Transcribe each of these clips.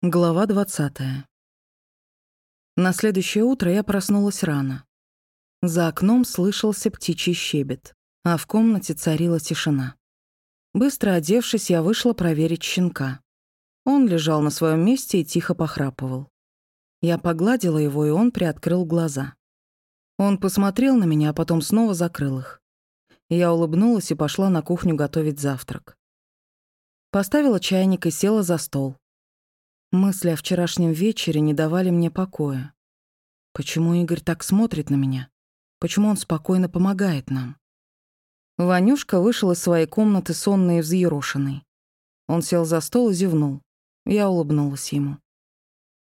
Глава 20. На следующее утро я проснулась рано. За окном слышался птичий щебет, а в комнате царила тишина. Быстро одевшись, я вышла проверить щенка. Он лежал на своем месте и тихо похрапывал. Я погладила его, и он приоткрыл глаза. Он посмотрел на меня, а потом снова закрыл их. Я улыбнулась и пошла на кухню готовить завтрак. Поставила чайник и села за стол. Мысли о вчерашнем вечере не давали мне покоя. Почему Игорь так смотрит на меня? Почему он спокойно помогает нам? Ванюшка вышел из своей комнаты сонный и взъерошенный. Он сел за стол и зевнул. Я улыбнулась ему.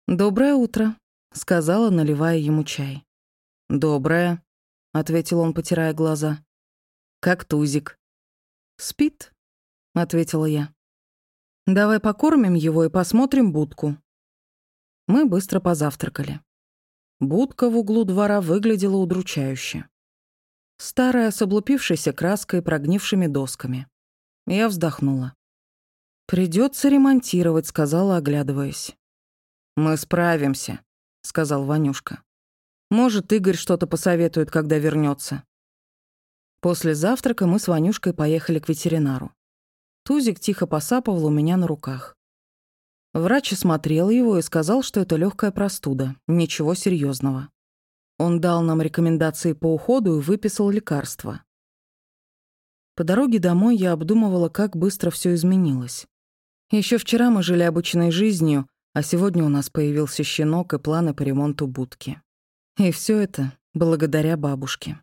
«Доброе утро», — сказала, наливая ему чай. «Доброе», — ответил он, потирая глаза. «Как тузик». «Спит», — ответила я. Давай покормим его и посмотрим будку. Мы быстро позавтракали. Будка в углу двора выглядела удручающе. Старая, с облупившейся краской и прогнившими досками. Я вздохнула. Придется ремонтировать», — сказала, оглядываясь. «Мы справимся», — сказал Ванюшка. «Может, Игорь что-то посоветует, когда вернется. После завтрака мы с Ванюшкой поехали к ветеринару. Тузик тихо посапывал у меня на руках. Врач осмотрел его и сказал, что это легкая простуда, ничего серьезного. Он дал нам рекомендации по уходу и выписал лекарства. По дороге домой я обдумывала, как быстро все изменилось. Еще вчера мы жили обычной жизнью, а сегодня у нас появился щенок и планы по ремонту будки. И все это благодаря бабушке.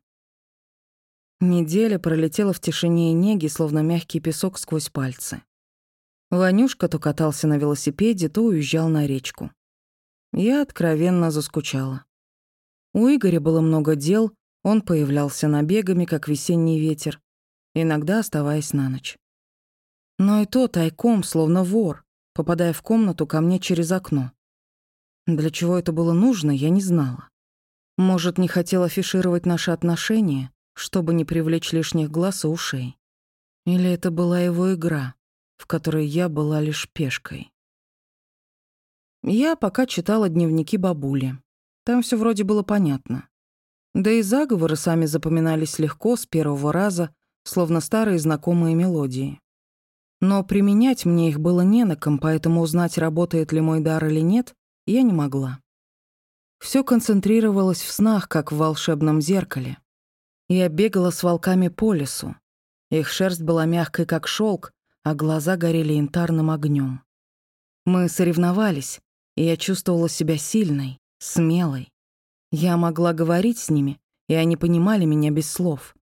Неделя пролетела в тишине и неге, словно мягкий песок сквозь пальцы. Ванюшка то катался на велосипеде, то уезжал на речку. Я откровенно заскучала. У Игоря было много дел, он появлялся набегами, как весенний ветер, иногда оставаясь на ночь. Но и то тайком, словно вор, попадая в комнату ко мне через окно. Для чего это было нужно, я не знала. Может, не хотел афишировать наши отношения, чтобы не привлечь лишних глаз и ушей. Или это была его игра, в которой я была лишь пешкой. Я пока читала дневники бабули. Там все вроде было понятно. Да и заговоры сами запоминались легко с первого раза, словно старые знакомые мелодии. Но применять мне их было не на ком, поэтому узнать, работает ли мой дар или нет, я не могла. Все концентрировалось в снах, как в волшебном зеркале. Я бегала с волками по лесу. Их шерсть была мягкой, как шелк, а глаза горели янтарным огнем. Мы соревновались, и я чувствовала себя сильной, смелой. Я могла говорить с ними, и они понимали меня без слов.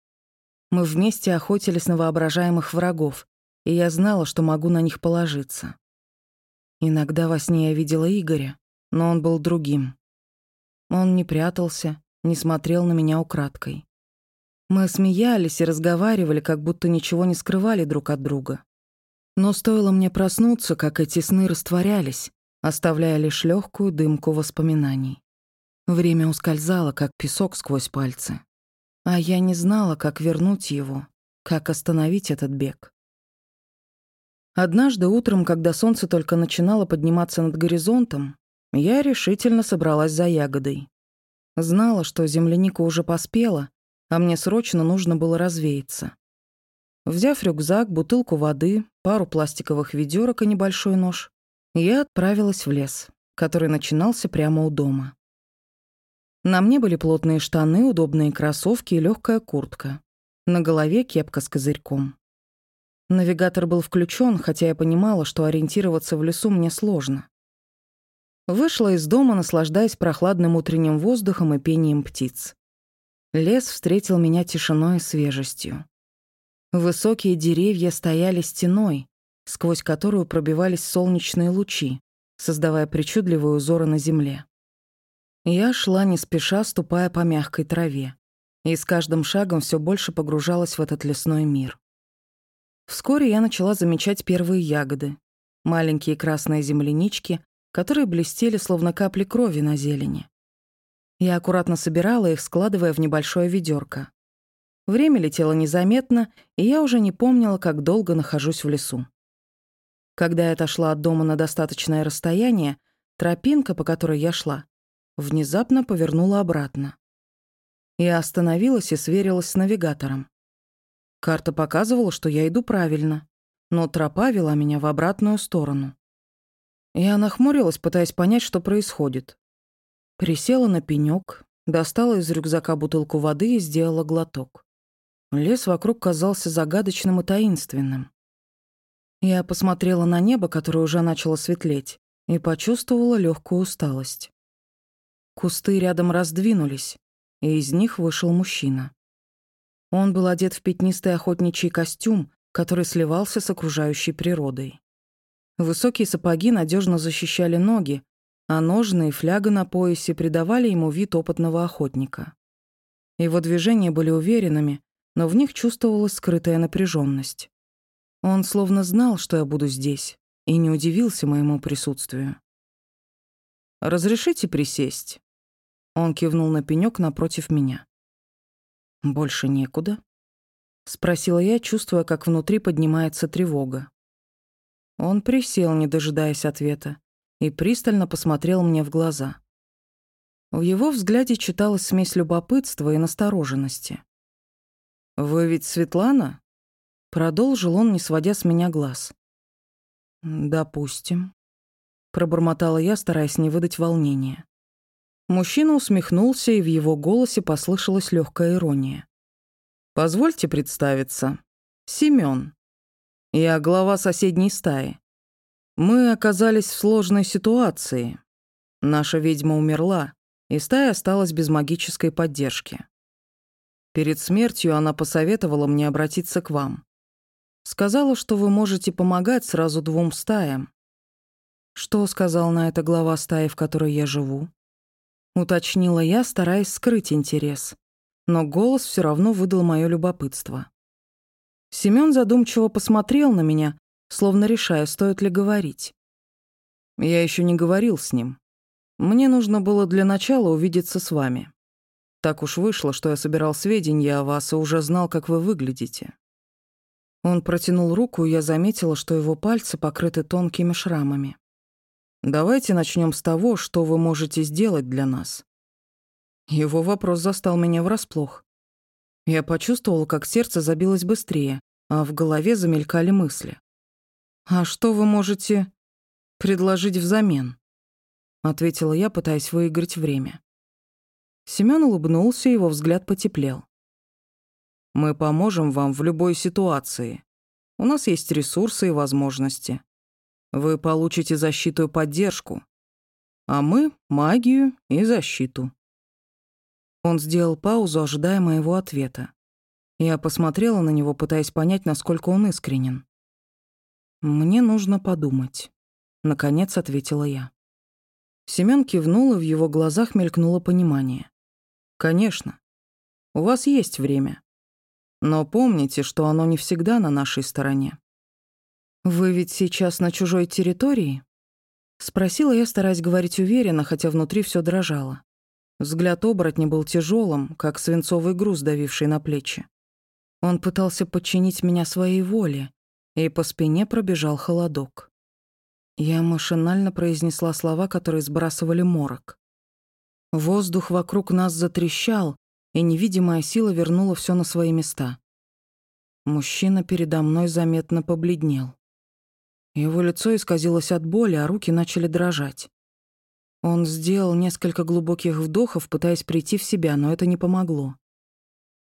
Мы вместе охотились на воображаемых врагов, и я знала, что могу на них положиться. Иногда во сне я видела Игоря, но он был другим. Он не прятался, не смотрел на меня украдкой. Мы смеялись и разговаривали, как будто ничего не скрывали друг от друга. Но стоило мне проснуться, как эти сны растворялись, оставляя лишь легкую дымку воспоминаний. Время ускользало, как песок сквозь пальцы. А я не знала, как вернуть его, как остановить этот бег. Однажды утром, когда солнце только начинало подниматься над горизонтом, я решительно собралась за ягодой. Знала, что земляника уже поспела, а мне срочно нужно было развеяться. Взяв рюкзак, бутылку воды, пару пластиковых ведерок и небольшой нож, я отправилась в лес, который начинался прямо у дома. На мне были плотные штаны, удобные кроссовки и легкая куртка. На голове кепка с козырьком. Навигатор был включен, хотя я понимала, что ориентироваться в лесу мне сложно. Вышла из дома, наслаждаясь прохладным утренним воздухом и пением птиц. Лес встретил меня тишиной и свежестью. Высокие деревья стояли стеной, сквозь которую пробивались солнечные лучи, создавая причудливые узоры на земле. Я шла не спеша, ступая по мягкой траве, и с каждым шагом все больше погружалась в этот лесной мир. Вскоре я начала замечать первые ягоды, маленькие красные землянички, которые блестели словно капли крови на зелени. Я аккуратно собирала их, складывая в небольшое ведерко. Время летело незаметно, и я уже не помнила, как долго нахожусь в лесу. Когда я отошла от дома на достаточное расстояние, тропинка, по которой я шла, внезапно повернула обратно. Я остановилась и сверилась с навигатором. Карта показывала, что я иду правильно, но тропа вела меня в обратную сторону. Я нахмурилась, пытаясь понять, что происходит. Присела на пенёк, достала из рюкзака бутылку воды и сделала глоток. Лес вокруг казался загадочным и таинственным. Я посмотрела на небо, которое уже начало светлеть, и почувствовала легкую усталость. Кусты рядом раздвинулись, и из них вышел мужчина. Он был одет в пятнистый охотничий костюм, который сливался с окружающей природой. Высокие сапоги надежно защищали ноги, а ножны и фляга на поясе придавали ему вид опытного охотника. Его движения были уверенными, но в них чувствовалась скрытая напряженность. Он словно знал, что я буду здесь, и не удивился моему присутствию. «Разрешите присесть?» Он кивнул на пенёк напротив меня. «Больше некуда?» — спросила я, чувствуя, как внутри поднимается тревога. Он присел, не дожидаясь ответа, и пристально посмотрел мне в глаза. В его взгляде читалась смесь любопытства и настороженности. «Вы ведь Светлана?» — продолжил он, не сводя с меня глаз. «Допустим», — пробормотала я, стараясь не выдать волнения. Мужчина усмехнулся, и в его голосе послышалась легкая ирония. «Позвольте представиться. Семён. Я глава соседней стаи. Мы оказались в сложной ситуации. Наша ведьма умерла, и стая осталась без магической поддержки. Перед смертью она посоветовала мне обратиться к вам. Сказала, что вы можете помогать сразу двум стаям. Что сказал на это глава стаи, в которой я живу? Уточнила я, стараясь скрыть интерес. Но голос все равно выдал мое любопытство. Семён задумчиво посмотрел на меня, словно решая, стоит ли говорить. Я еще не говорил с ним. Мне нужно было для начала увидеться с вами. Так уж вышло, что я собирал сведения о вас и уже знал, как вы выглядите. Он протянул руку, и я заметила, что его пальцы покрыты тонкими шрамами. Давайте начнем с того, что вы можете сделать для нас. Его вопрос застал меня врасплох. Я почувствовала, как сердце забилось быстрее, а в голове замелькали мысли. «А что вы можете предложить взамен?» — ответила я, пытаясь выиграть время. Семён улыбнулся, его взгляд потеплел. «Мы поможем вам в любой ситуации. У нас есть ресурсы и возможности. Вы получите защиту и поддержку, а мы — магию и защиту». Он сделал паузу, ожидая моего ответа. Я посмотрела на него, пытаясь понять, насколько он искренен. «Мне нужно подумать», — наконец ответила я. Семён кивнул, и в его глазах мелькнуло понимание. «Конечно. У вас есть время. Но помните, что оно не всегда на нашей стороне. «Вы ведь сейчас на чужой территории?» Спросила я, стараясь говорить уверенно, хотя внутри все дрожало. Взгляд оборотня был тяжелым, как свинцовый груз, давивший на плечи. Он пытался подчинить меня своей воле, и по спине пробежал холодок. Я машинально произнесла слова, которые сбрасывали морок. Воздух вокруг нас затрещал, и невидимая сила вернула все на свои места. Мужчина передо мной заметно побледнел. Его лицо исказилось от боли, а руки начали дрожать. Он сделал несколько глубоких вдохов, пытаясь прийти в себя, но это не помогло.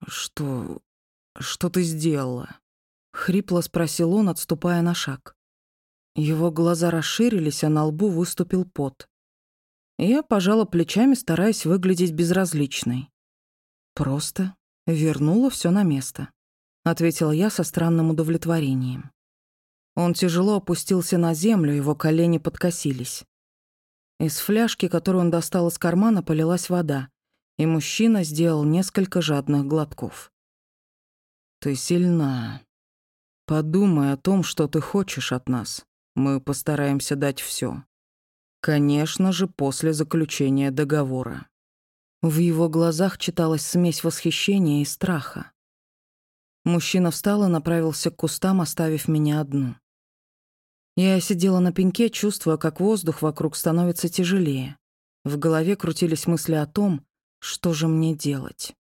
«Что... что ты сделала?» — хрипло спросил он, отступая на шаг. Его глаза расширились, а на лбу выступил пот. Я пожала плечами, стараясь выглядеть безразличной. «Просто вернула все на место», — ответила я со странным удовлетворением. Он тяжело опустился на землю, его колени подкосились. Из фляжки, которую он достал из кармана, полилась вода, и мужчина сделал несколько жадных глотков. «Ты сильна. Подумай о том, что ты хочешь от нас. Мы постараемся дать все. Конечно же, после заключения договора». В его глазах читалась смесь восхищения и страха. Мужчина встал и направился к кустам, оставив меня одну. Я сидела на пеньке, чувствуя, как воздух вокруг становится тяжелее. В голове крутились мысли о том, что же мне делать.